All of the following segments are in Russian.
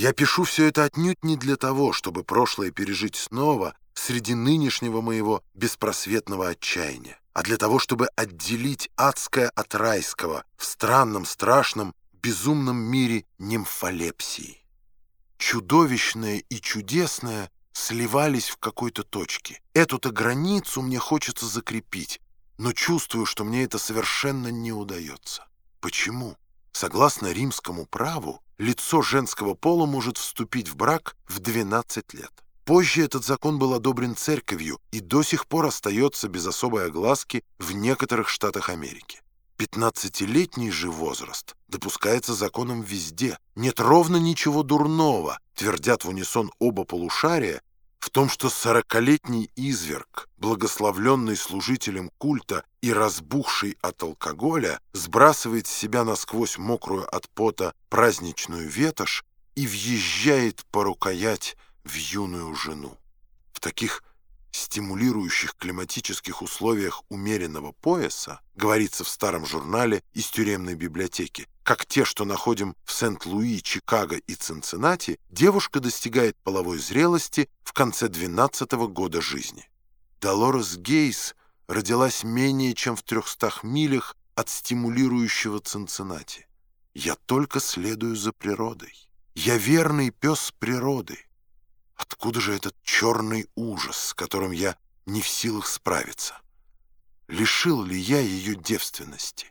Я пишу все это отнюдь не для того, чтобы прошлое пережить снова среди нынешнего моего беспросветного отчаяния, а для того, чтобы отделить адское от райского в странном, страшном, безумном мире нимфолепсии. Чудовищное и чудесное сливались в какой-то точке. Эту-то границу мне хочется закрепить, но чувствую, что мне это совершенно не удается. Почему? Согласно римскому праву, лицо женского пола может вступить в брак в 12 лет. Позже этот закон был одобрен церковью и до сих пор остается без особой огласки в некоторых штатах Америки. Пятнадцатилетний же возраст допускается законом везде. Нет ровно ничего дурного, твердят в унисон оба полушария, в том, что сорокалетний изверг, благословленный служителем культа и разбухший от алкоголя, сбрасывает с себя насквозь мокрую от пота праздничную ветошь и въезжает по рукоять в юную жену. В таких стимулирующих климатических условиях умеренного пояса, говорится в старом журнале из тюремной библиотеки, как те, что находим в Сент-Луи, Чикаго и Цинциннати, девушка достигает половой зрелости в конце 12 года жизни. Долорес Гейс родилась менее чем в 300 милях от стимулирующего Цинциннати. Я только следую за природой. Я верный пес природы. Откуда же этот черный ужас, с которым я не в силах справиться? Лишил ли я ее девственности?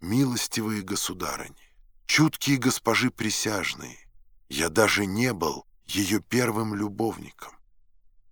Милостивые государыни, чуткие госпожи присяжные, я даже не был ее первым любовником.